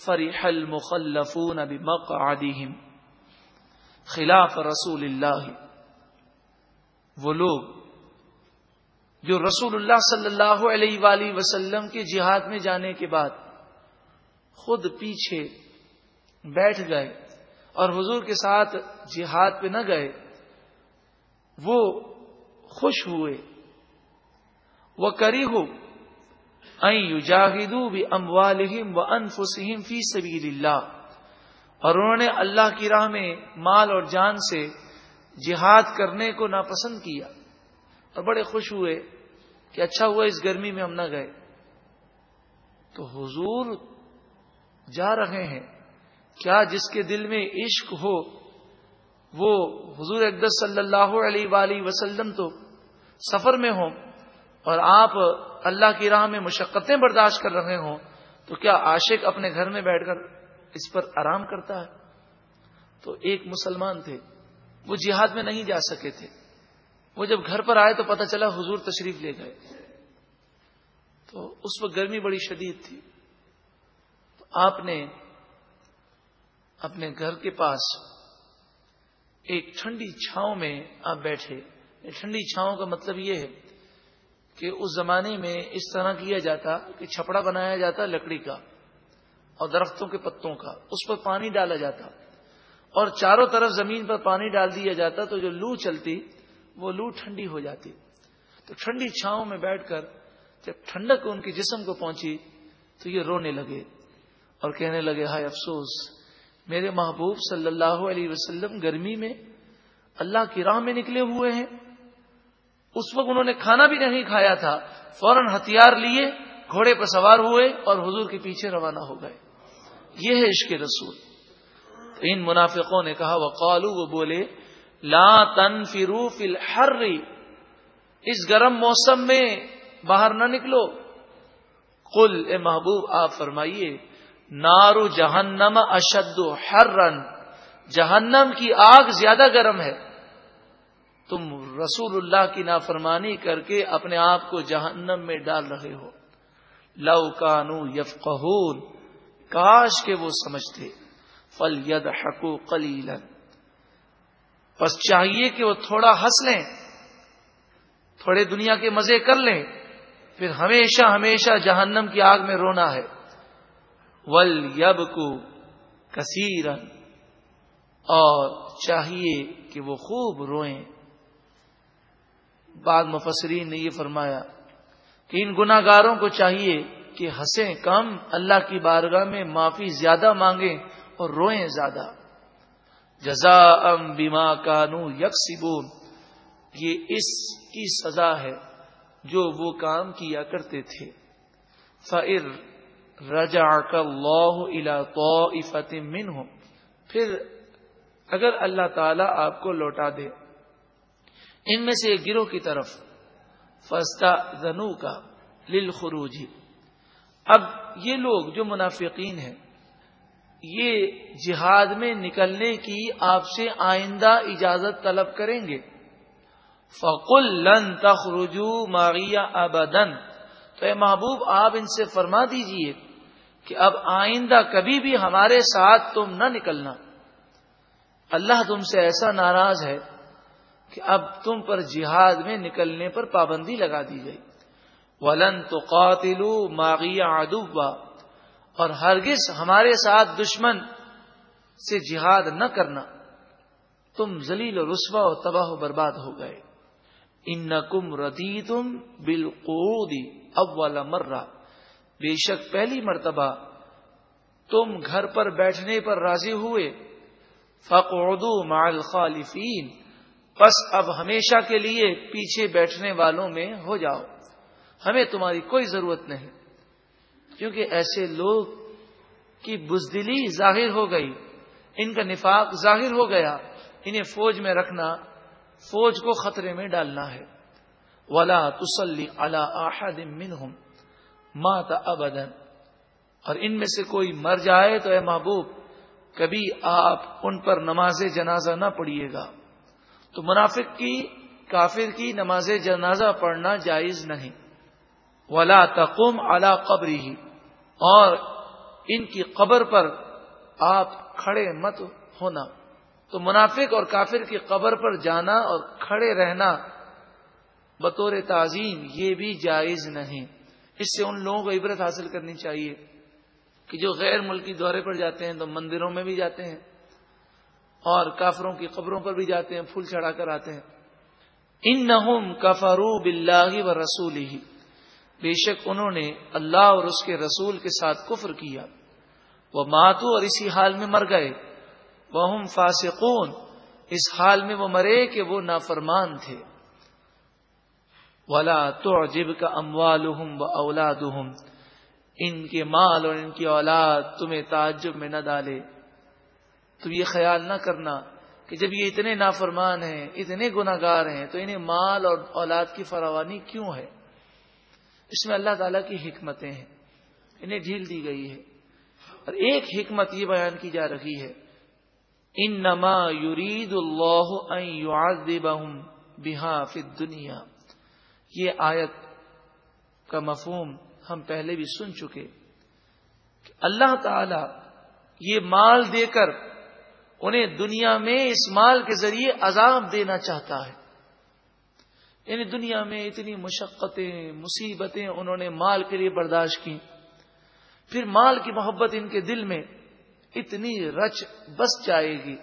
فریح المخلفون بمقعدهم خلاف رسول اللہ. وہ لوگ جو رسول اللہ صلی اللہ علیہ وآلہ وسلم کے جہاد میں جانے کے بعد خود پیچھے بیٹھ گئے اور حضور کے ساتھ جہاد پہ نہ گئے، وہ خوش ہوئے. وہ کری ہو جاہدو اموالہم فی سبیل اللہ اور انہوں نے اللہ کی راہ میں مال اور جان سے جہاد کرنے کو ناپسند کیا۔ اور بڑے خوش ہوئے کہ اچھا ہوا اس گرمی میں ہم نہ گئے۔ تو حضور جا رہے ہیں۔ کیا جس کے دل میں عشق ہو، وہ حضور اقدس صلی اللہ علیہ وآلہ وسلم تو سفر میں ہوں۔ اور آپ اللہ کی راہ میں مشقتیں برداشت کر رہے ہوں، تو کیا عاشق اپنے گھر میں بیٹھ کر اس پر آرام کرتا ہے؟ تو ایک مسلمان تھے، وہ جہاد میں نہیں جا سکے تھے۔ وہ جب گھر پر آئے تو پتہ چلا حضور تشریف لے گئے۔ تو اس وقت گرمی بڑی شدید تھی۔ تو آپ نے اپنے گھر کے پاس ایک ٹھنڈی چھاؤں میں آپ بیٹھے۔ ٹھنڈی چھاؤں کا مطلب یہ ہے کہ اس زمانے میں اس طرح کیا جاتا کہ چھپڑا بنایا جاتا لکڑی کا اور درختوں کے پتوں کا، اس پر پانی ڈالا جاتا اور چاروں طرف زمین پر پانی ڈال دیا جاتا تو جو لو چلتی وہ لو ٹھنڈی ہو جاتی۔ تو ٹھنڈی چھاؤں میں بیٹھ کر جب ٹھنڈک ان کے جسم کو پہنچی تو یہ رونے لگے اور کہنے لگے، ہائے افسوس، میرے محبوب صلی اللہ علیہ وسلم گرمی میں اللہ کی راہ میں نکلے ہوئے ہیں۔ اس وقت انہوں نے کھانا بھی نہیں کھایا تھا، فوراً ہتھیار لیے، گھوڑے پر سوار ہوئے اور حضور کے پیچھے روانہ ہو گئے۔ یہ ہے عشق رسول۔ ان منافقوں نے کہا وہ قالو وہ بولے، لا تن فرو فل اس گرم موسم میں باہر نہ نکلو۔ کل اے محبوب، آپ فرمائیے نارو جہنم اشد ہر رن جہنم کی آگ زیادہ گرم ہے۔ تم رسول اللہ کی نافرمانی کر کے اپنے آپ کو جہنم میں ڈال رہے ہو۔ لو کانو یف کاش کے وہ سمجھتے۔ فل ید حقو کلیلن بس چاہیے کہ وہ تھوڑا ہنس لیں، تھوڑے دنیا کے مزے کر لیں۔ پھر ہمیشہ ہمیشہ جہنم کی آگ میں رونا ہے۔ ول یب کو کثیر اور چاہیے کہ وہ خوب روئیں۔ بعد مفسرین نے یہ فرمایا کہ ان گناگاروں کو چاہیے کہ ہنسیں، کم، اللہ کی بارگاہ میں معافی زیادہ مانگیں اور روئیں زیادہ۔ جزا ام بیما کانو یکسبون۔ یہ اس کی سزا ہے جو وہ کام کیا کرتے تھے۔ فر رجا اللہ تو من ہو پھر اگر اللہ تعالی آپ کو لوٹا دے ان میں سے ایک گروہ کی طرف فستا زنو کا لل اب یہ لوگ جو منافقین ہیں، یہ جہاد میں نکلنے کی آپ سے آئندہ اجازت طلب کریں گے۔ فقل لن تخرجو ماغیہ ابدن تو اے محبوب، آپ ان سے فرما دیجیے کہ اب آئندہ کبھی بھی ہمارے ساتھ تم نہ نکلنا۔ اللہ تم سے ایسا ناراض ہے کہ اب تم پر جہاد میں نکلنے پر پابندی لگا دی گئی ولن تو قاتلو ماغیہ ادوبا اور ہرگز ہمارے ساتھ دشمن سے جہاد نہ کرنا۔ تم ذلیل و رسوا و تباہ و برباد ہو گئے۔ ان کم ردی تم بالقعودی اول مرہ۔ بے شک پہلی مرتبہ تم گھر پر بیٹھنے پر راضی ہوئے۔ فقعدو مع الخالفین۔ پس اب ہمیشہ کے لیے پیچھے بیٹھنے والوں میں ہو جاؤ۔ ہمیں تمہاری کوئی ضرورت نہیں۔ کیونکہ ایسے لوگ کی بزدلی ظاہر ہو گئی، ان کا نفاق ظاہر ہو گیا۔ انہیں فوج میں رکھنا، فوج کو خطرے میں ڈالنا ہے۔ ولا تسلی اللہ منہم مات ابدن اور ان میں سے کوئی مر جائے تو اے محبوب، کبھی آپ ان پر نماز جنازہ نہ پڑھیے گا۔ تو منافق کی، کافر کی نماز جنازہ پڑھنا جائز نہیں۔ ولا تقم اعلی قبری ہی اور ان کی قبر پر آپ کھڑے مت ہونا۔ تو منافق اور کافر کی قبر پر جانا اور کھڑے رہنا بطور تعظیم یہ بھی جائز نہیں۔ اس سے ان لوگوں کو عبرت حاصل کرنی چاہیے کہ جو غیر ملکی دورے پر جاتے ہیں تو مندروں میں بھی جاتے ہیں۔ اور کافروں کی قبروں پر بھی جاتے ہیں، پھول چڑھا کر آتے ہیں۔ ان نہ کفرو بلّہ و رسول ہی بے شک انہوں نے اللہ اور اس کے رسول کے ساتھ کفر کیا۔ وہ ماتو اور اسی حال میں مر گئے۔ وہ فاسقون۔ اس حال میں وہ مرے کہ وہ نافرمان تھے۔ ولا تو جب کا اموال و اولاد ان کے مال اور ان کی اولاد تمہیں تعجب میں نہ ڈالے۔ تم یہ خیال نہ کرنا کہ جب یہ اتنے نافرمان ہیں، اتنے گناگار ہیں، تو انہیں مال اور اولاد کی فراوانی کیوں ہے؟ اس میں اللہ تعالی کی حکمتیں ہیں۔ انہیں ڈھیل دی گئی ہے۔ اور ایک حکمت یہ بیان کی جا رہی ہے۔ ان نما یورید اللہ بہا فی دنیا یہ آیت کا مفہوم ہم پہلے بھی سن چکے۔ کہ اللہ تعالی یہ مال دے کر انہیں دنیا میں اس مال کے ذریعے عذاب دینا چاہتا ہے۔ یعنی دنیا میں اتنی مشقتیں، مصیبتیں انہوں نے مال کے لیے برداشت کی پھر مال کی محبت ان کے دل میں اتنی رچ بس جائے گی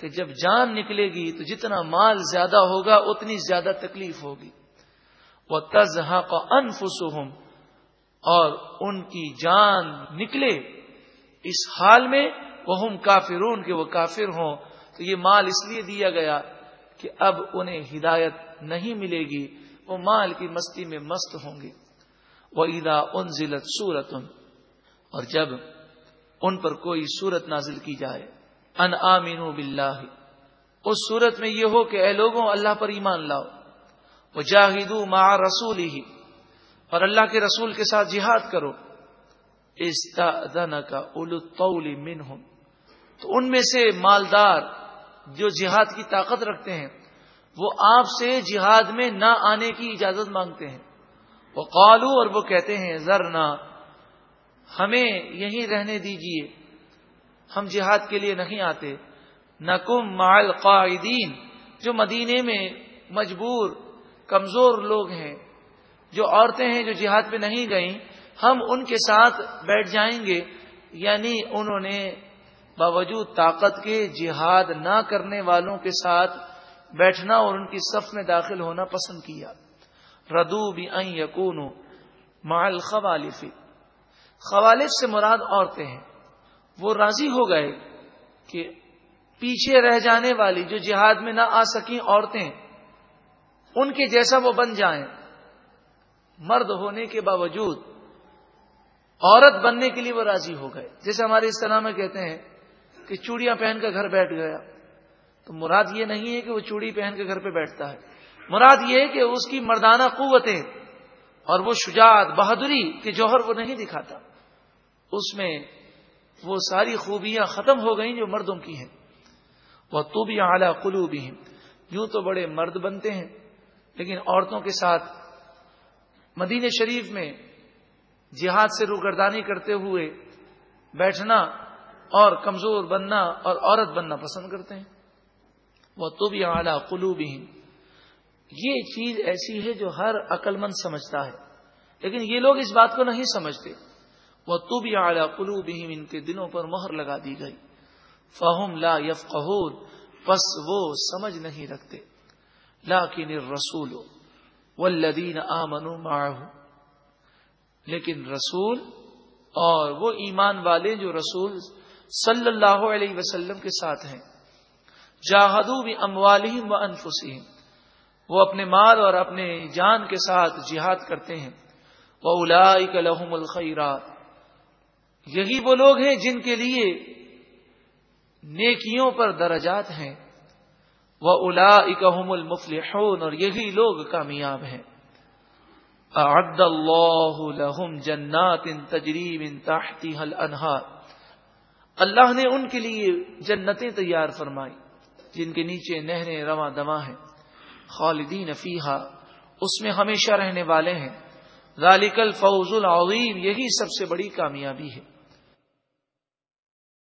کہ جب جان نکلے گی تو جتنا مال زیادہ ہوگا اتنی زیادہ تکلیف ہوگی۔ وہ تزہ کا اور ان کی جان نکلے۔ اس حال میں وہ کافرون کے وہ کافر ہوں۔ تو یہ مال اس لیے دیا گیا کہ اب انہیں ہدایت نہیں ملے گی، وہ مال کی مستی میں مست ہوں گے۔ وہ عیدا ان ضلعت سورت اور جب ان پر کوئی صورت نازل کی جائے، ان آمین باللہ اس صورت میں یہ ہو کہ اے لوگوں، اللہ پر ایمان لاؤ۔ وہ جاہدو ماں رسول ہی اور اللہ کے رسول کے ساتھ جہاد کرو۔ اس کا اول من تو ان میں سے مالدار جو جہاد کی طاقت رکھتے ہیں، وہ آپ سے جہاد میں نہ آنے کی اجازت مانگتے ہیں۔ وہ قالو اور وہ کہتے ہیں، ذرنا، ہمیں یہیں رہنے دیجیے۔ ہم جہاد کے لیے نہیں آتے۔ نقم مال قائدین جو مدینے میں مجبور، کمزور لوگ ہیں۔ جو عورتیں ہیں جو جہاد پہ نہیں گئیں، ہم ان کے ساتھ بیٹھ جائیں گے۔ یعنی انہوں نے باوجود طاقت کے جہاد نہ کرنے والوں کے ساتھ بیٹھنا اور ان کی صف میں داخل ہونا پسند کیا۔ ردو بھی یقون مال خوالفی خوالف سے مراد عورتیں ہیں۔ وہ راضی ہو گئے کہ پیچھے رہ جانے والی جو جہاد میں نہ آ سکیں عورتیں، ان کے جیسا وہ بن جائیں۔ مرد ہونے کے باوجود عورت بننے کے لیے وہ راضی ہو گئے۔ جیسے ہمارے اس طرح میں کہتے ہیں کہ چوڑیاں پہن کر گھر بیٹھ گیا۔ تو مراد یہ نہیں ہے کہ وہ چوڑی پہن کے گھر پہ بیٹھتا ہے۔ مراد یہ ہے کہ اس کی مردانہ قوتیں اور وہ شجاعت، بہادری کے جوہر وہ نہیں دکھاتا۔ اس میں وہ ساری خوبیاں ختم ہو گئیں جو مردوں کی ہیں۔ وہ تو بھی اعلیٰ کلو بھی ہیں یوں تو بڑے مرد بنتے ہیں، لیکن عورتوں کے ساتھ مدینہ شریف میں جہاد سے روگردانی کرتے ہوئے بیٹھنا اور کمزور بننا اور عورت بننا پسند کرتے ہیں۔ وہ تو بھی اعلیٰ قلو یہ چیز ایسی ہے جو ہر عقل مند سمجھتا ہے، لیکن یہ لوگ اس بات کو نہیں سمجھتے۔ وہ تو بھی اعلیٰ قلو ان کے دنوں پر مہر لگا دی گئی۔ فہم لا یف پس وہ سمجھ نہیں رکھتے۔ لا رسول والذین آمنوا معه۔ لیکن رسول اور وہ ایمان والے جو رسول صلی اللہ علیہ وسلم کے ساتھ ہیں۔ جاہدو بھی اموالہم و انفسہم۔ وہ اپنے مال اور اپنے جان کے ساتھ جہاد کرتے ہیں۔ وہ الاک لہم الخیرات۔ یہی وہ لوگ ہیں جن کے لیے نیکیوں پر درجات ہیں۔ وہ الا اکم المفلحون۔ اور یہی لوگ کامیاب ہیں۔ اعد اللہ لہم جنات ان تجریب ان تاحتی حل اللہ نے ان کے لیے جنتیں تیار فرمائی، جن کے نیچے نہریں رواں دواں ہیں، خالدین فیحا اس میں ہمیشہ رہنے والے ہیں۔ ذالک الفوز العظیم، یہی سب سے بڑی کامیابی ہے۔